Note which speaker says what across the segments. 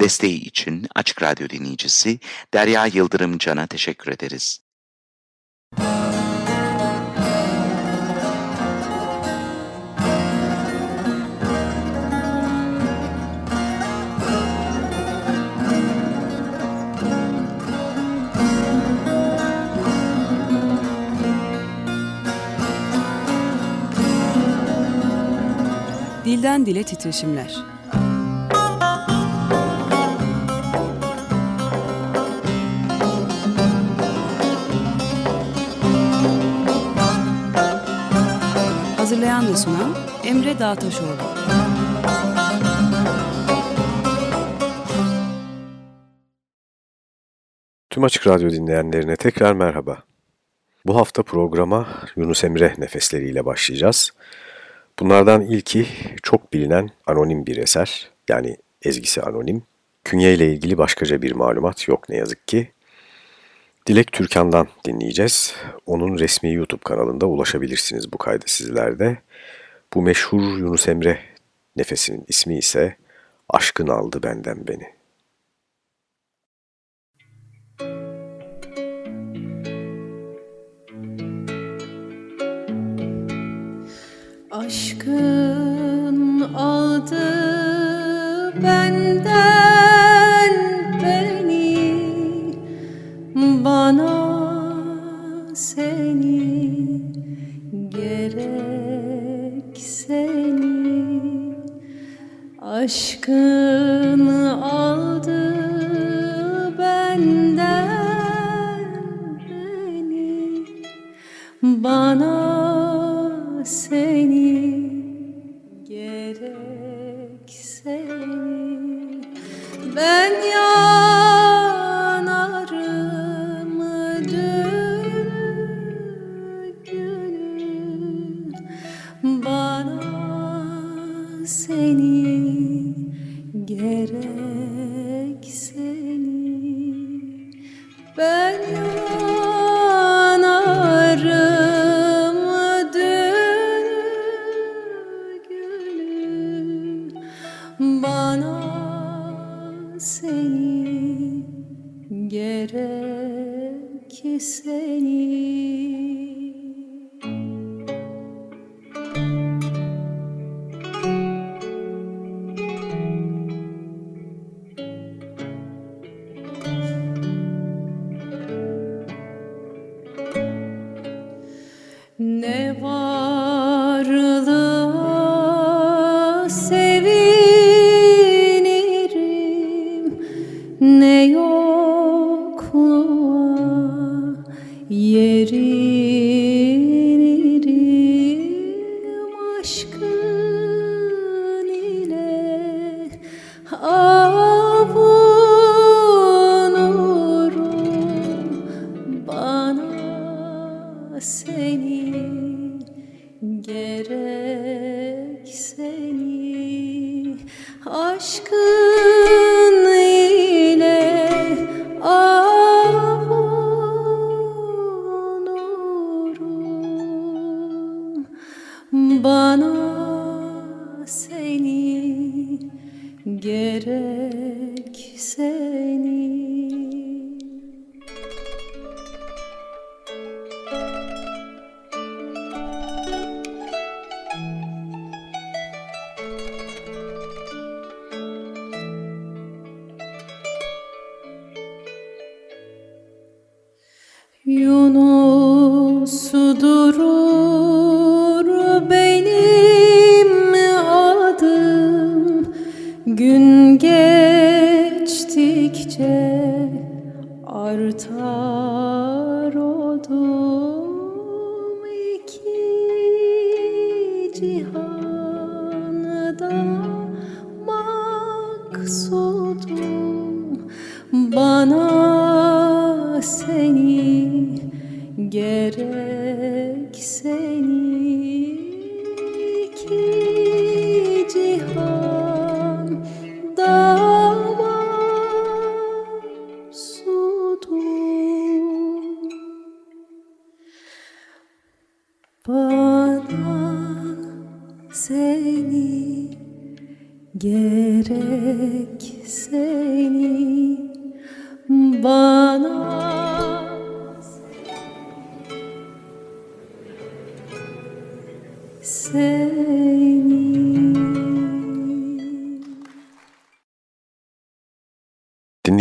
Speaker 1: Desteği için Açık Radyo dinleyicisi Derya Yıldırım Can'a teşekkür ederiz.
Speaker 2: Dilden Dile Titreşimler Hazırlayan ve sunan Emre Dağtaşoğlu
Speaker 3: Tüm Açık Radyo dinleyenlerine tekrar merhaba. Bu hafta programa Yunus Emre nefesleriyle başlayacağız. Bunlardan ilki çok bilinen anonim bir eser, yani ezgisi anonim. Künye ile ilgili başkaca bir malumat yok ne yazık ki. Dilek Türkan'dan dinleyeceğiz. Onun resmi YouTube kanalında ulaşabilirsiniz bu kaydı sizlerde. Bu meşhur Yunus Emre nefesinin ismi ise Aşkın Aldı Benden Beni.
Speaker 4: Aşkın Aşkın bana seni gerek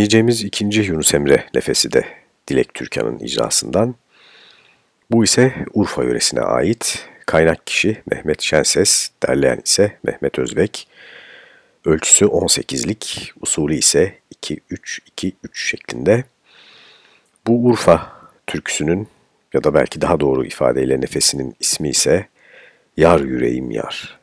Speaker 4: Dinleyeceğimiz ikinci Yunus Emre nefesi de Dilek Türkan'ın icrasından. Bu ise Urfa yöresine ait. Kaynak kişi Mehmet Şenses, derleyen ise Mehmet Özbek. Ölçüsü 18'lik, usulü ise 2-3-2-3 şeklinde. Bu Urfa türküsünün ya da belki daha doğru ifadeyle nefesinin ismi ise Yar Yüreğim Yar.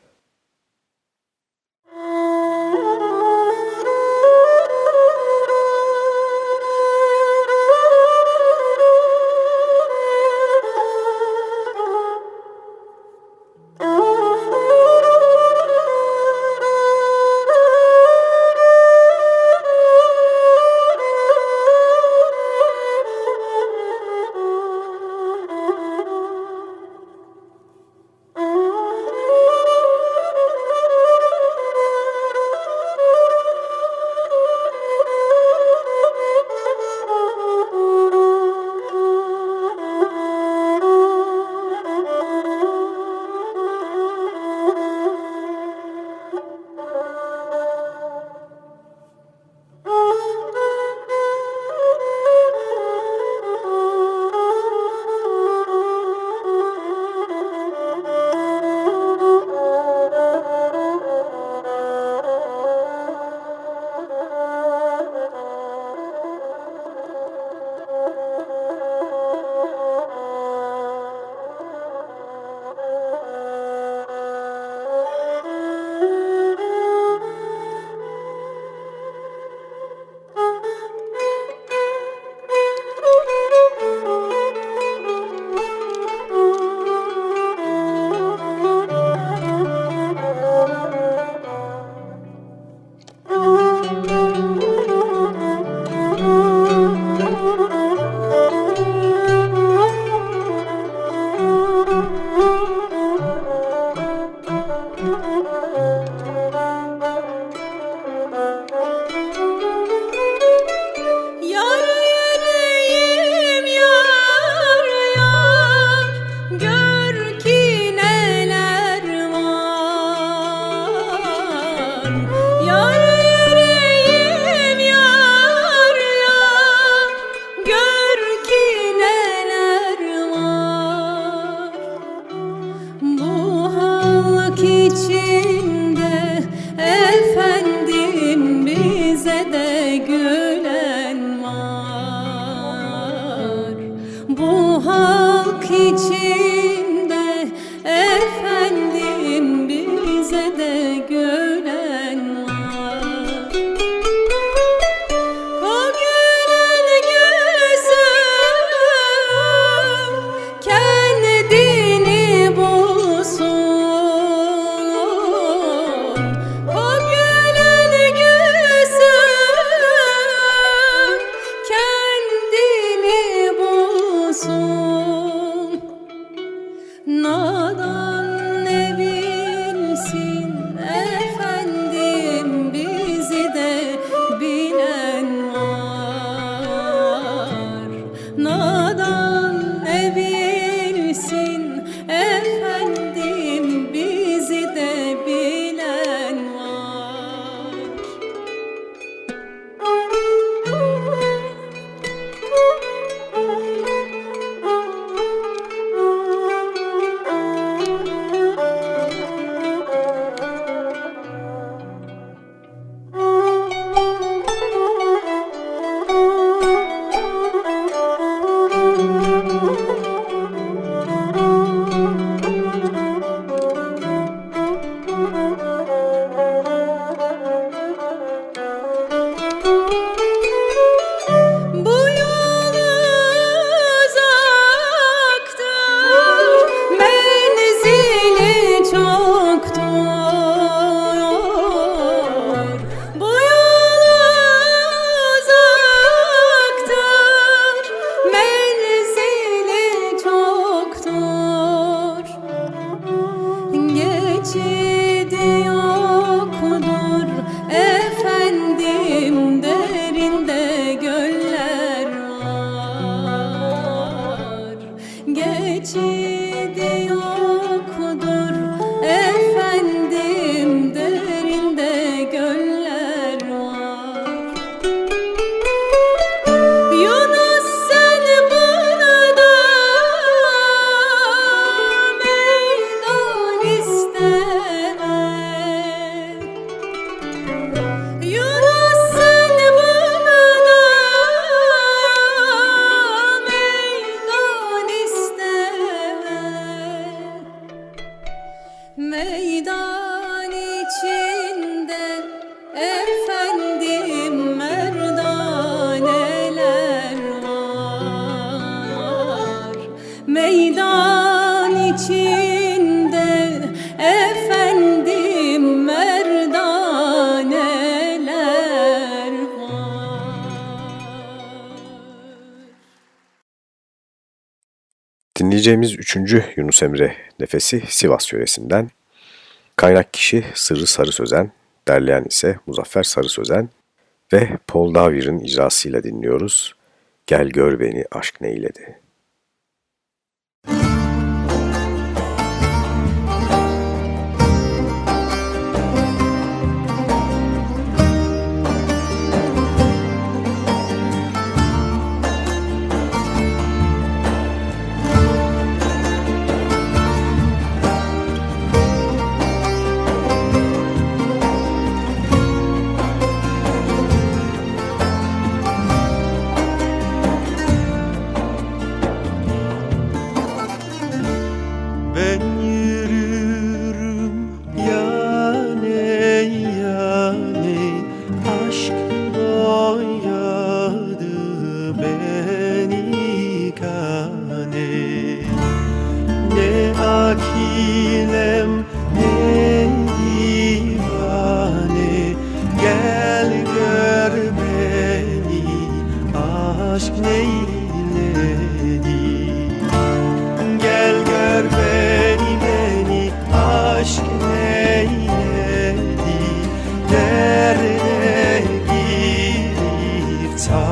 Speaker 5: Dinleyeceğimiz üçüncü Yunus Emre nefesi Sivas yöresinden. Kaynak kişi Sırrı Sarı Sözen, derleyen ise Muzaffer Sarı Sözen ve Paul Davir'in icrasıyla dinliyoruz. Gel gör beni aşk neyledi.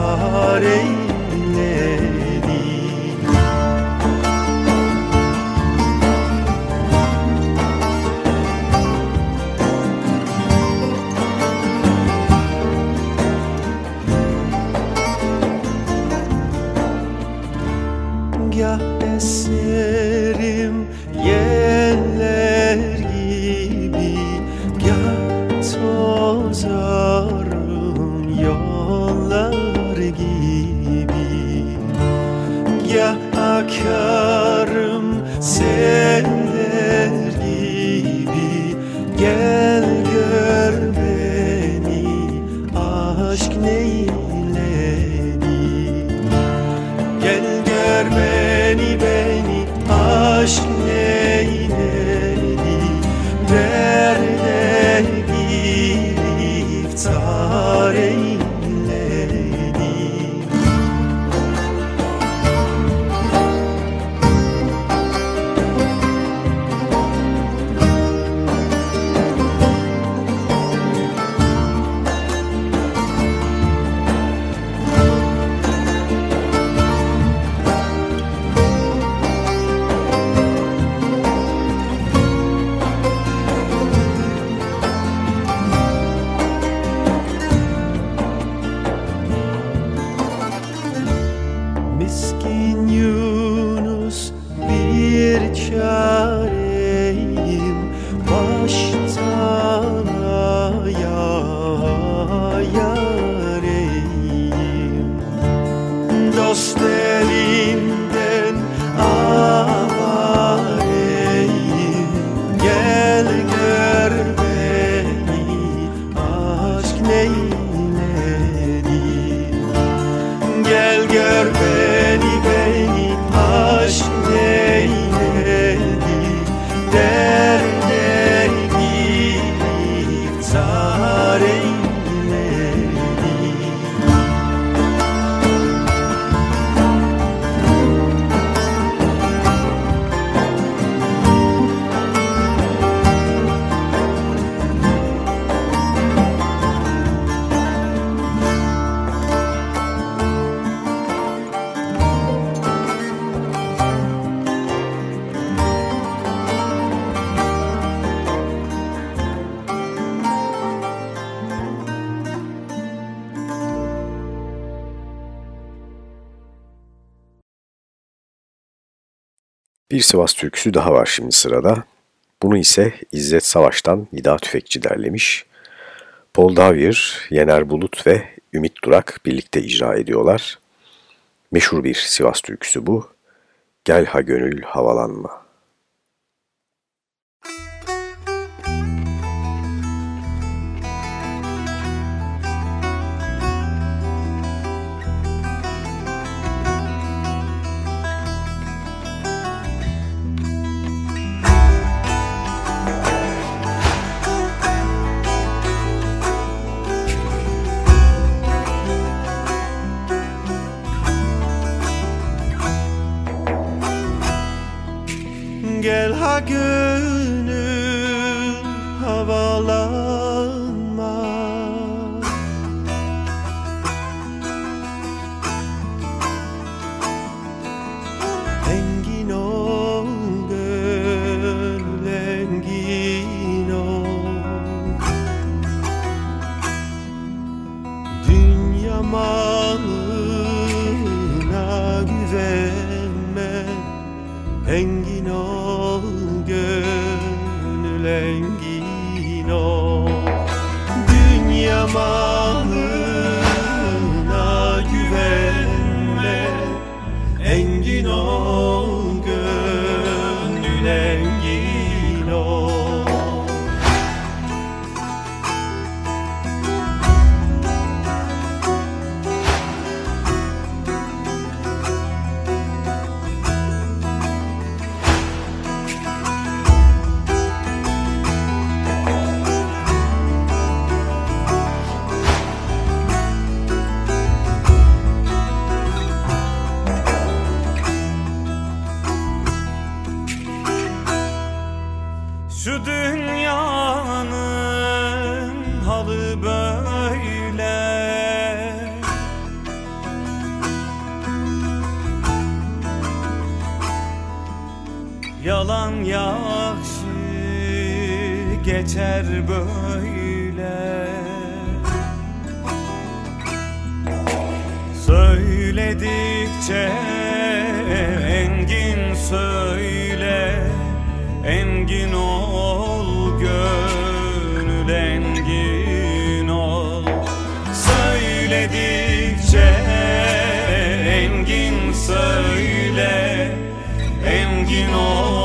Speaker 5: Bir Sivas türküsü daha var şimdi sırada. Bunu ise İzzet Savaş'tan Nida Tüfekçi derlemiş. Paul Davir, Yener Bulut ve Ümit Durak birlikte icra ediyorlar. Meşhur bir Sivas türküsü bu. Gel ha gönül havalanma.
Speaker 6: Gel ha gönül havalanma gönül engin ol. Söyledikçe engin söyle Engin ol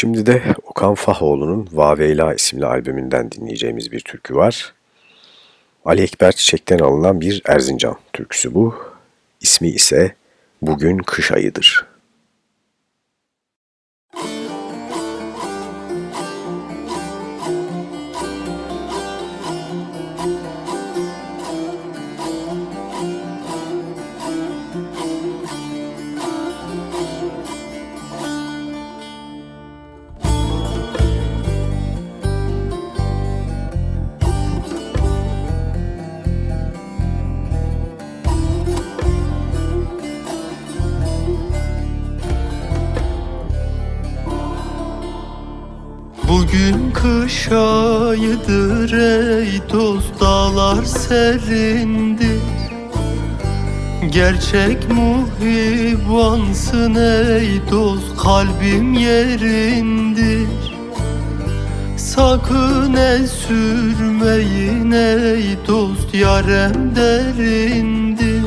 Speaker 3: Şimdi de Okan Fahoğlu'nun Vaveyla isimli albümünden dinleyeceğimiz bir türkü var. Ali Ekber Çiçek'ten alınan bir Erzincan türküsü bu. İsmi ise Bugün Kış Ayıdır.
Speaker 6: Kış ayıdır ey dost dağlar serindir Gerçek muhibbansın ey dost kalbim yerindir. Sakın el sürmeyin ey dost yarem derindir.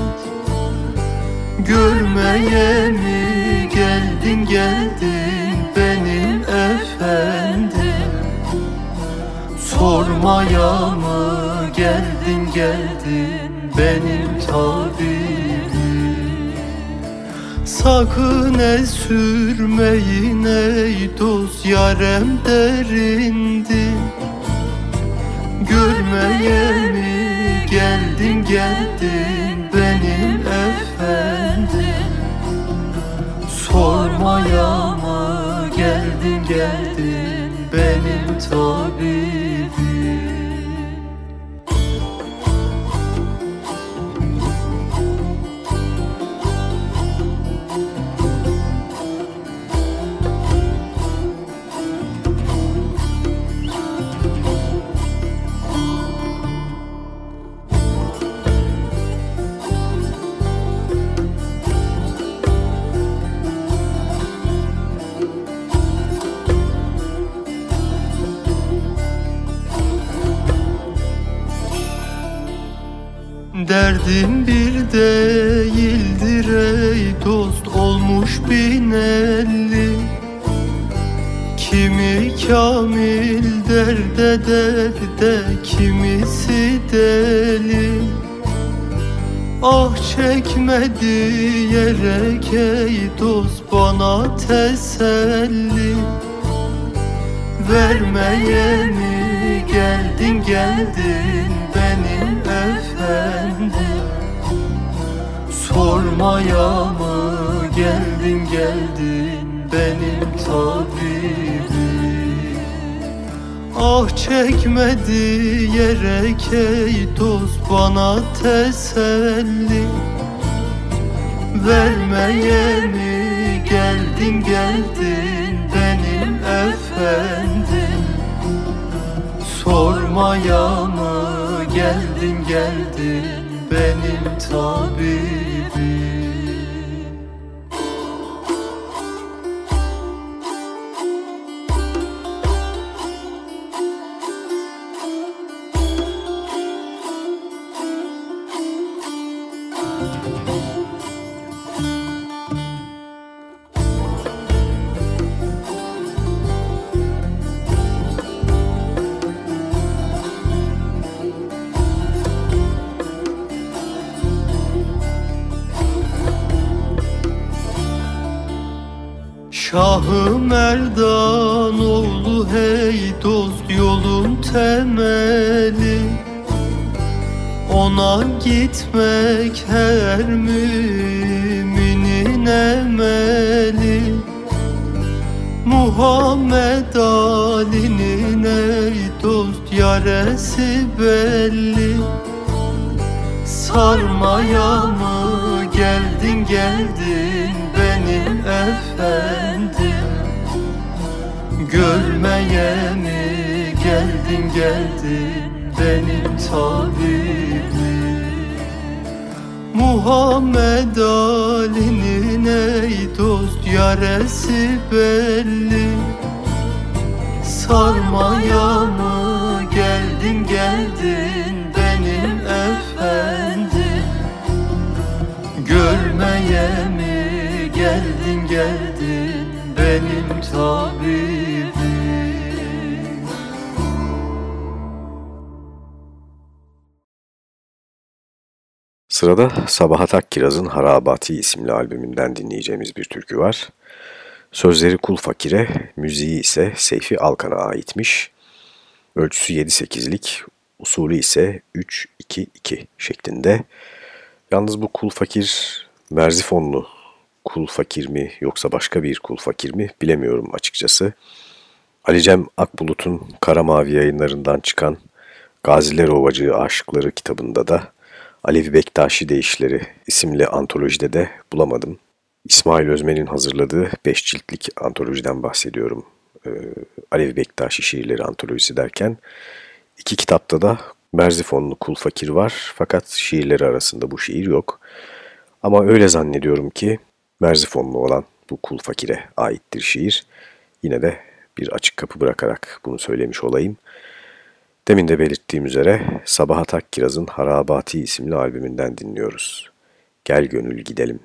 Speaker 6: Görmeye mi geldin geldin benim efendim
Speaker 7: Sormaya mı geldin geldin benim tabibim. Sakın el sürmeyin ey dost yarem derindi Görmeye mi geldin geldin Derdim bir değildir ey dost olmuş bin elli. Kimi kamil derde derde kimisi deli. Ah çekme diyerek ey dost bana teselli. Vermeye mi geldin geldin Sormaya mı geldin geldin benim tabibim? Ah çekme diyerek ey dost bana teselli Vermeye mi geldin geldin benim efendim? Sormaya mı geldin geldin benim tabibim thank you Şahı Merdan oğlu hey dost yolun temeli. Ona gitmek her müminin emeli. Muhammed Ali'nin ey dost yaresi belli. Sarmaya mı geldin geldin benim efendim Görmeye mi geldin geldin benim tabibim Muhammed Ali'nin ey dost yaresi belli. Sarmaya mı geldin geldin
Speaker 3: Sırada Sabahat Akkiraz'ın Harabati isimli albümünden dinleyeceğimiz bir türkü var. Sözleri Kul Fakir'e, müziği ise Seyfi Alkan'a aitmiş. Ölçüsü 7-8'lik, usulü ise 3-2-2 şeklinde. Yalnız bu Kul Fakir Merzifonlu Kul Fakir mi yoksa başka bir Kul Fakir mi bilemiyorum açıkçası. Ali Cem Akbulut'un Kara Mavi yayınlarından çıkan Gaziler Ovacığı Aşıkları kitabında da Alevi Bektaşi Deyişleri isimli antolojide de bulamadım. İsmail Özmen'in hazırladığı beş ciltlik antolojiden bahsediyorum. Ee, Alevi Bektaşi şiirleri antolojisi derken iki kitapta da Merzifonlu Kul Fakir var fakat şiirleri arasında bu şiir yok. Ama öyle zannediyorum ki Merzifonlu olan bu Kul Fakir'e aittir şiir. Yine de bir açık kapı bırakarak bunu söylemiş olayım. Demin de belirttiğim üzere Sabahat Akkiraz'ın Harabati isimli albümünden dinliyoruz. Gel gönül gidelim.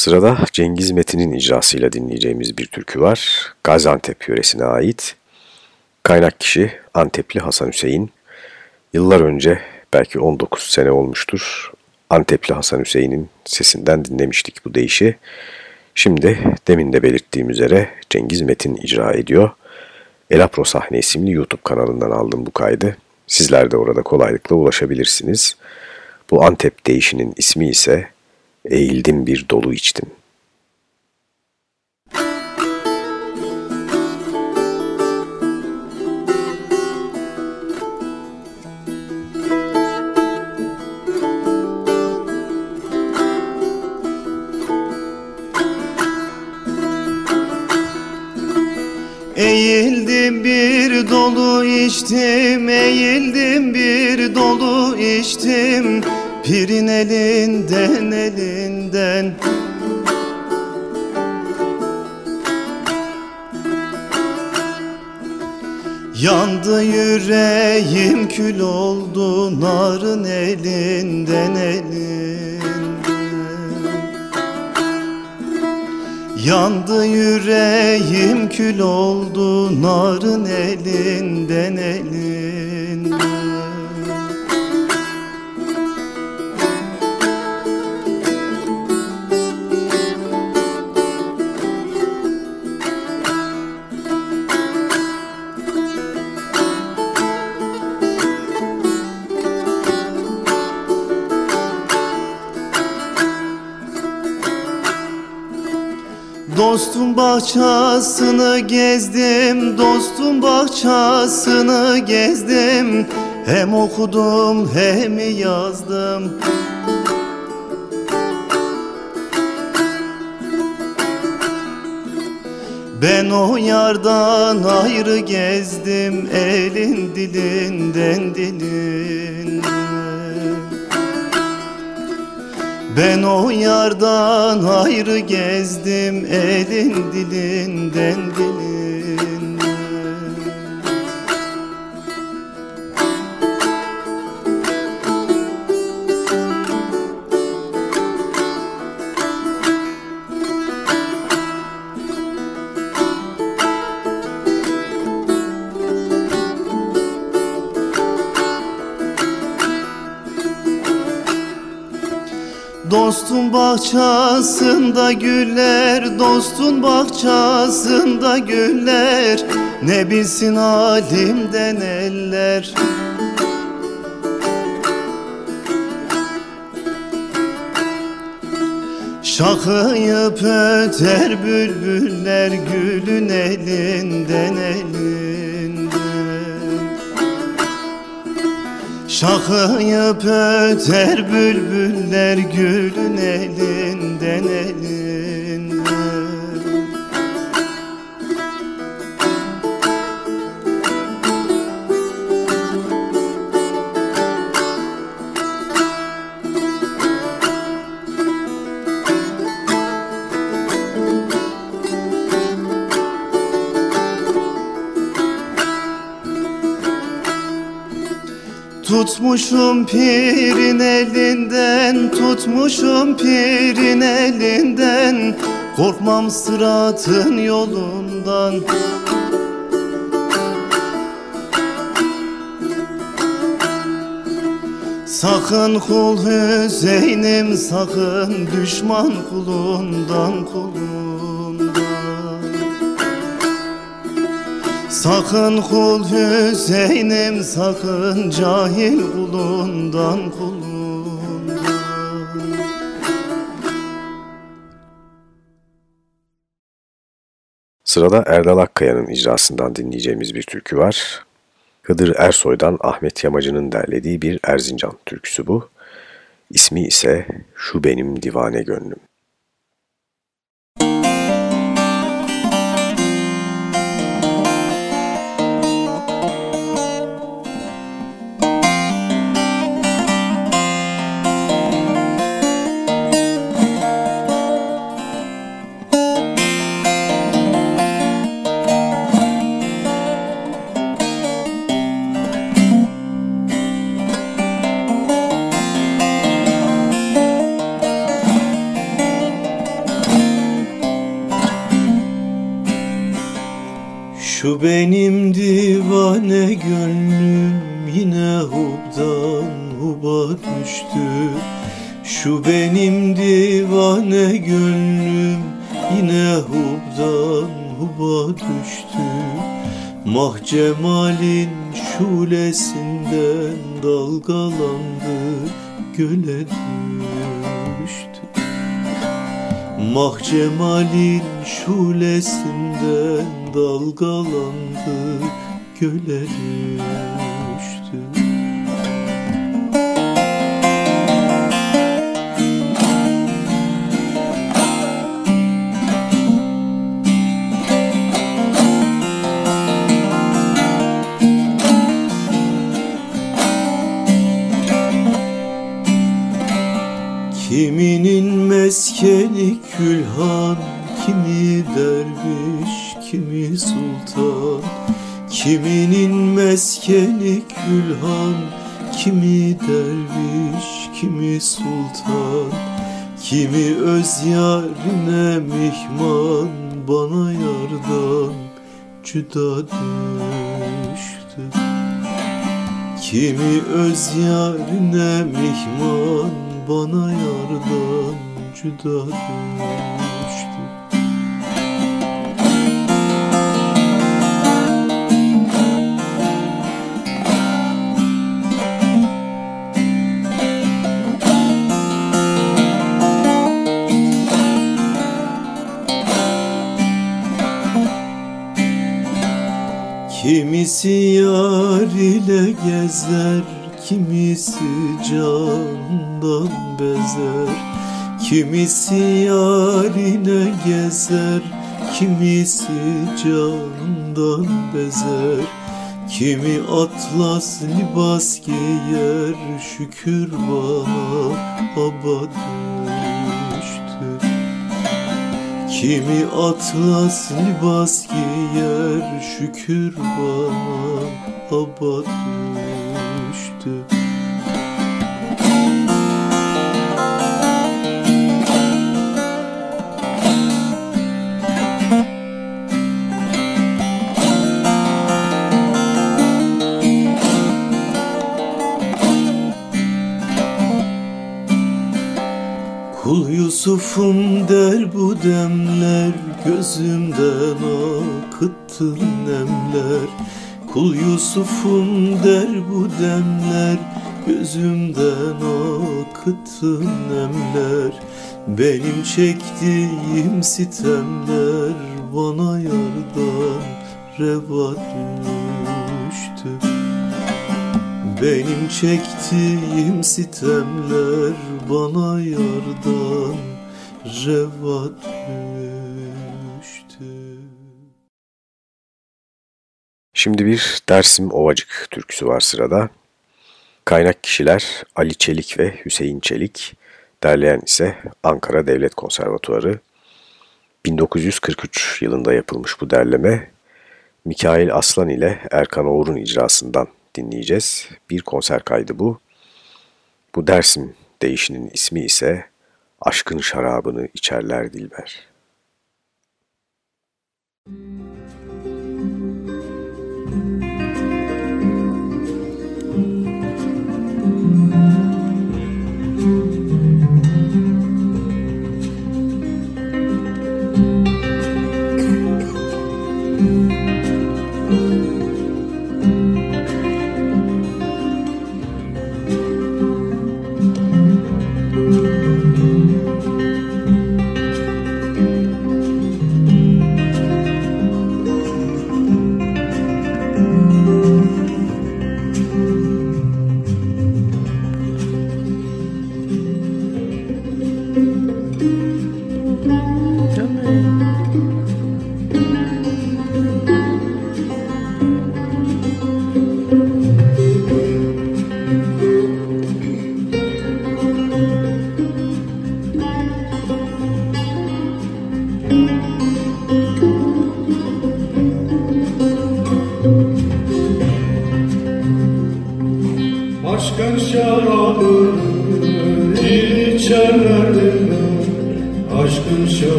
Speaker 3: Sırada Cengiz Metin'in icrasıyla dinleyeceğimiz bir türkü var. Gaziantep yöresine ait. Kaynak kişi Antepli Hasan Hüseyin. Yıllar önce belki 19 sene olmuştur. Antepli Hasan Hüseyin'in sesinden dinlemiştik bu deyişi. Şimdi demin de belirttiğim üzere Cengiz Metin icra ediyor. Elapro Sahne isimli YouTube kanalından aldım bu kaydı. Sizler de orada kolaylıkla ulaşabilirsiniz. Bu Antep deyişinin ismi ise Eğildim bir dolu içtim.
Speaker 7: Eğildim bir dolu içtim, eğildim bir dolu içtim Pirin elinden elinden. Yandı yüreğim kül oldu narın elinden elinden.
Speaker 8: Yandı yüreğim kül oldu narın elinden elinden bahçasını gezdim, dostum bahçasını gezdim. Hem okudum hem yazdım. Ben o yardan ayrı gezdim elin dilinden dilinden ben o yardan ayrı gezdim elin dilinden dilinden Dostun bahçasında güller, dostun bahçasında güller. Ne bilsin halimden eller Şakıyıp öter bülbüller gülün elinden elinden Şakıyıp öter bülbüller gülün elinden elinden Tutmuşum pirin elinden, tutmuşum pirin elinden. Korkmam sıratın yolundan. Sakın kul Hüseyin'im sakın düşman kulundan kulundan Sakın kul Hüseyin'im sakın cahil kulundan kulundan
Speaker 3: Sırada Erdal Akkaya'nın icrasından dinleyeceğimiz bir türkü var. Hıdır Ersoy'dan Ahmet Yamacı'nın derlediği bir Erzincan türküsü bu. İsmi ise Şu Benim Divane Gönlüm.
Speaker 8: Şu benim divane gönlüm yine hubdan huba düştü. Şu benim divane gönlüm yine hubdan huba düştü. Mah cemalin şulesinden dalgalandı göle düştü Mah cemalin şulesinden dalgalandı göle Kiminin meskeni külhan Kimi derviş, kimi sultan. Kiminin meskeni külhan Kimi derviş, kimi sultan. Kimi öz yarine mihman bana yardan cüda düştü. Kimi öz yarine mihman bana yardan cüda düştü. Kimisi yar ile gezer Kimisi candan bezer Kimisi yar ile gezer Kimisi candan bezer. Kimi atlas libas giyer Şükür bana düştü. Kimi atlas libas giyer Şükür bana baba düştü Kul Yusuf'um der bu demler Gözümden akıttın nemler Kul Yusuf'um der bu demler Gözümden akıttın nemler Benim çektiğim sitemler Bana yardan reva düştü benim çektiğim sitemler bana yardan reva düştü.
Speaker 3: Şimdi bir Dersim Ovacık türküsü var sırada. Kaynak kişiler Ali Çelik ve Hüseyin Çelik, derleyen ise Ankara Devlet Konservatuarı. 1943 yılında yapılmış bu derleme, Mikail Aslan ile Erkan Oğur'un icrasından dinleyeceğiz. Bir konser kaydı bu. Bu Dersim değişinin ismi ise Aşkın Şarabını içerler Dilber.
Speaker 9: Aşkın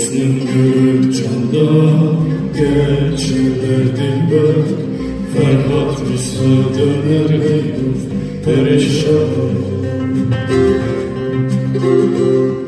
Speaker 9: Hüsnün görüp canda geçirler dilber Ferhat misal döner ey dost perişan. Kaşların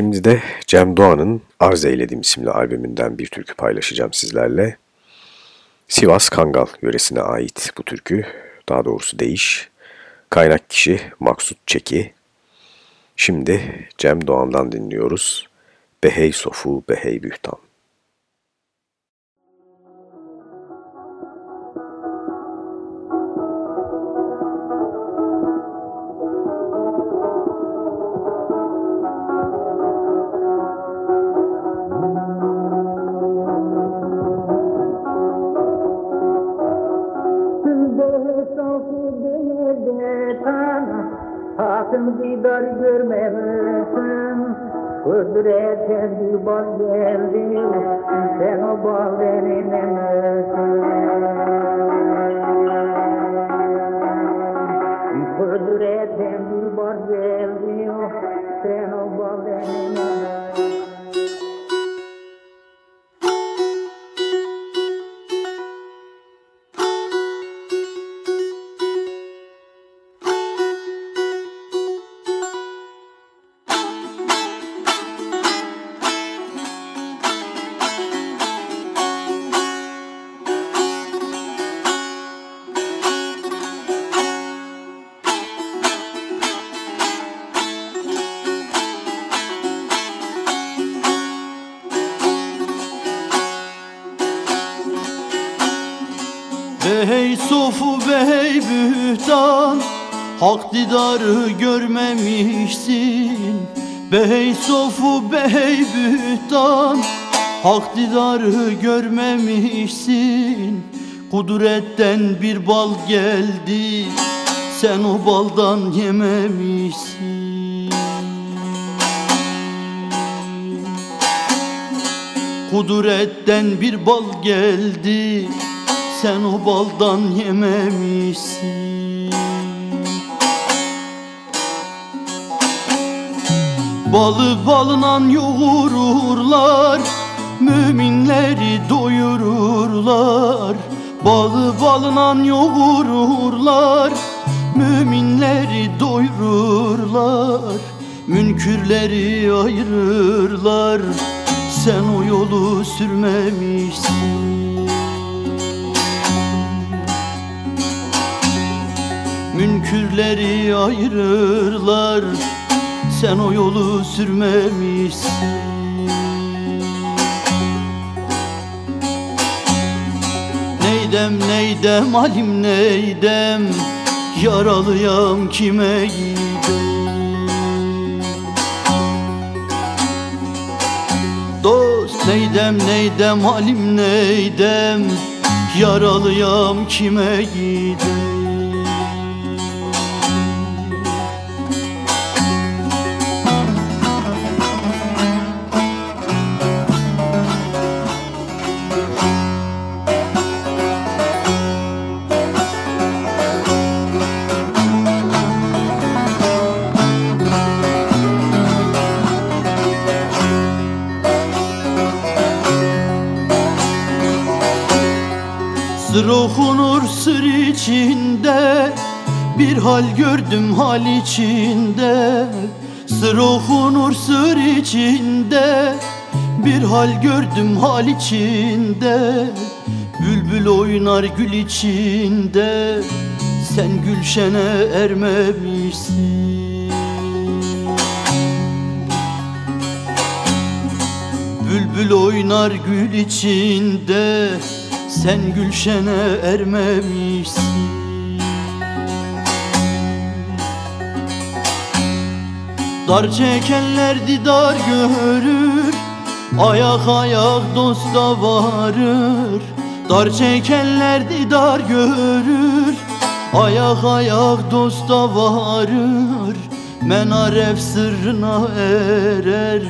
Speaker 3: Şimdi de Cem Doğan'ın Arz Eyledim isimli albümünden bir türkü paylaşacağım sizlerle. Sivas Kangal yöresine ait bu türkü, daha doğrusu değiş. Kaynak kişi Maksut Çeki. Şimdi Cem Doğan'dan dinliyoruz. Behey Sofu Behey Bühtan.
Speaker 10: Kendi bal geldi Sen o bal verinemesin
Speaker 11: Hak didarı görmemişsin. Kudretten bir bal geldi. Sen o baldan yememişsin. Kudretten bir bal geldi. Sen o baldan yememişsin. Balı balından yoğururlar Müminleri doyururlar Balı balından yoğururlar. Müminleri doyururlar Münkürleri ayırırlar. Sen o yolu sürmemişsin. Münkürleri ayırırlar Sen o yolu sürmemişsin Neydem neydem alim neydem? Yaralıyam kime gidem Dost neydem neydem alim neydem? Yaralıyam kime gidem Sır okunur sır içinde. Bir hal gördüm hal içinde. Sır okunur sır içinde. Bir hal gördüm hal içinde. Bülbül oynar gül içinde. Sen gülşene ermemişsin. Bülbül oynar gül içinde sen gülşene ermemişsin. Dar çekenler didar görür Ayak ayak dosta varır. Dar çekenler didar görür Ayak ayak dosta varır. Menaref sırrına erer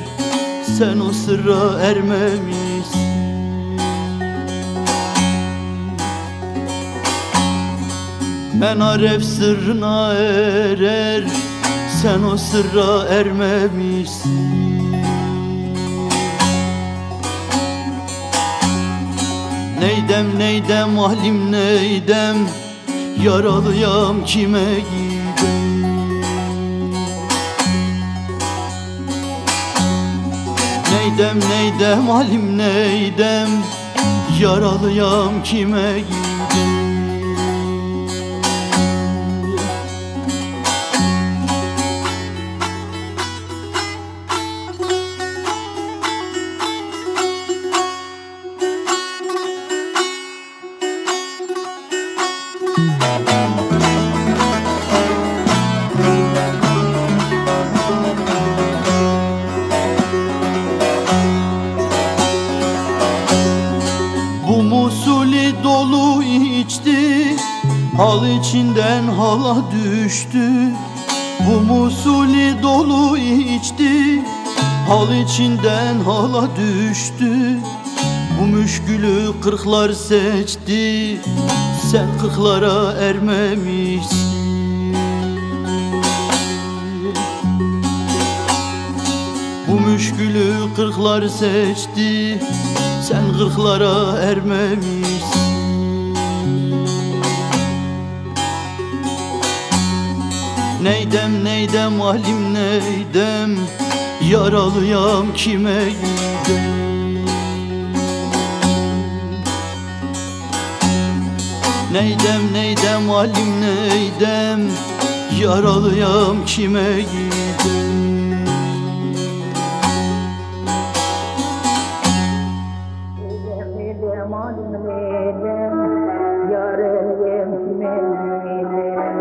Speaker 11: Sen o sırra ermemişsin Ben aref sırrına erer Sen o sırra ermemişsin. Neydem neydem halim neydem Yaralıyam kime gidem Neydem neydem halim neydem Yaralıyam kime gidem Bu musuli dolu içti Hal içinden hala düştü. Bu musuli dolu içti Hal içinden hala düştü. Bu müşkülü kırklar seçti Sen kırklara ermemişsin. Bu müşkülü kırklar seçti Sen kırklara ermemişsin. Neydem neydem halim neydem Yaralıyam kime gidem Neydem neydem halim neydem? Yaralıyam kime gidem
Speaker 10: Neydem alim neydem? Yaralıyam kime gidem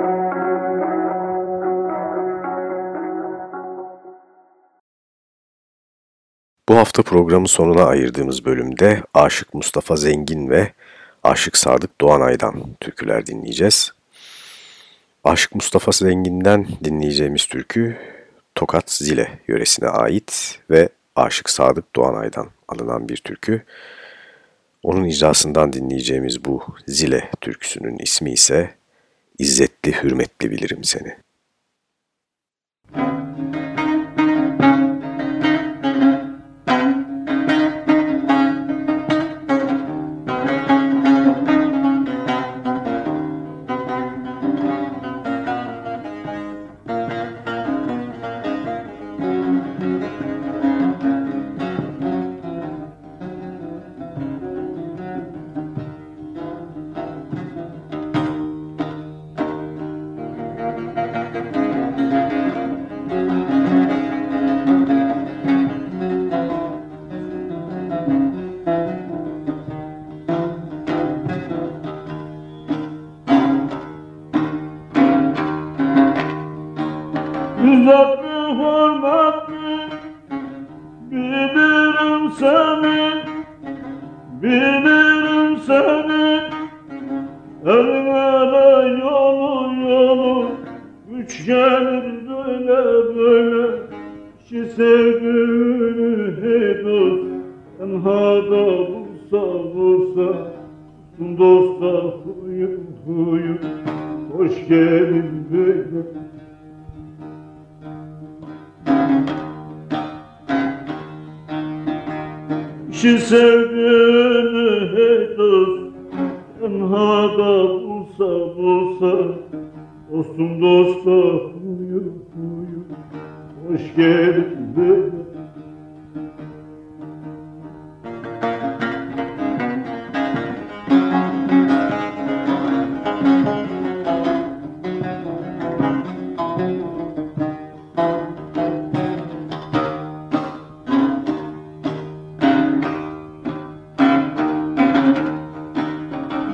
Speaker 3: Bu hafta programın sonuna ayırdığımız bölümde Aşık Mustafa Zengin ve Aşık Sadık Doğanay'dan türküler dinleyeceğiz. Aşık Mustafa Zengin'den dinleyeceğimiz türkü Tokat Zile yöresine ait ve Aşık Sadık Doğanay'dan alınan bir türkü. Onun icrasından dinleyeceğimiz bu Zile türküsünün ismi ise İzzetli Hürmetli Bilirim Seni.
Speaker 10: Müzik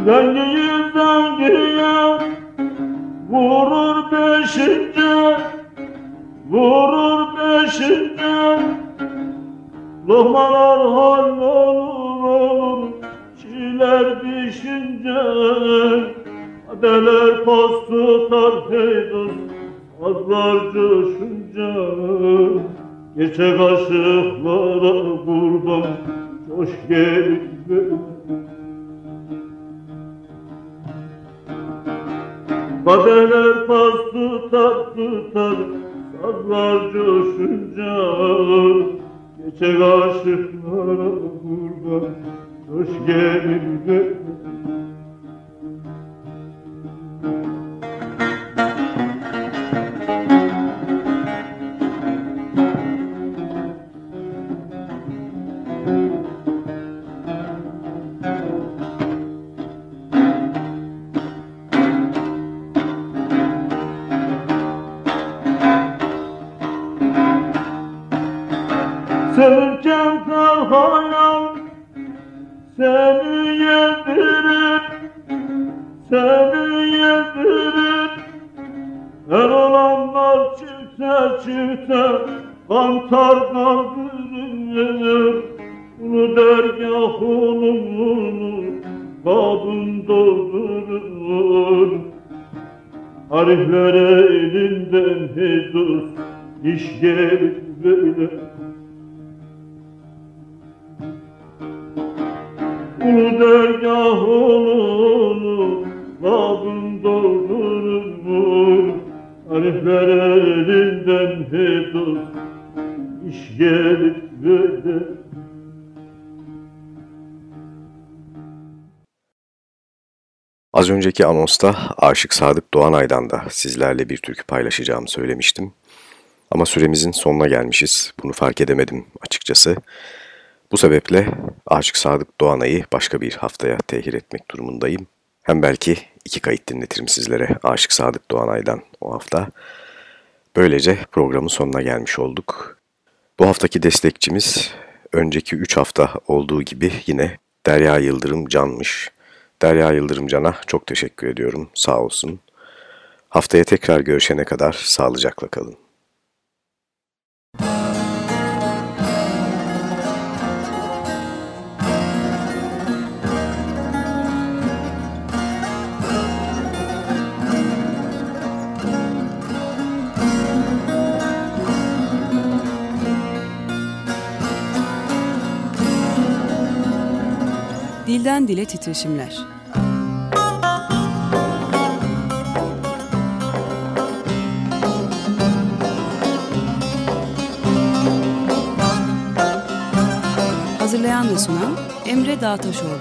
Speaker 12: Dengiyi dengiye Vurur beşince tutar Sazlar coşunca Geçe aşıklara kurban Hoş gelir böyle gelir böyle Ulu dergahını babın doldurur Arifler elinden dost iş gelir böyle
Speaker 3: Az önceki anonsta Aşık Sadık Doğanay'dan da sizlerle bir türkü paylaşacağımı söylemiştim. Ama süremizin sonuna gelmişiz. Bunu fark edemedim açıkçası. Bu sebeple Aşık Sadık Doğanay'ı başka bir haftaya tehir etmek durumundayım. Hem belki iki kayıt dinletirim sizlere Aşık Sadık Doğanay'dan o hafta. Böylece programın sonuna gelmiş olduk. Bu haftaki destekçimiz önceki üç hafta olduğu gibi yine Derya Yıldırım Can'mış. Derya Yıldırım Can'a çok teşekkür ediyorum. Sağ olsun. Haftaya tekrar görüşene kadar sağlıcakla kalın.
Speaker 2: Dilden dile titreşimler. Hazırlayan ve sunan Emre Dağtaşoğlu.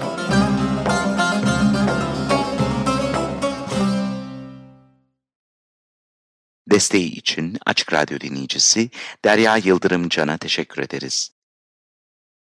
Speaker 1: Desteği için Açık Radyo dinleyicisi Derya Yıldırım Can'a teşekkür ederiz.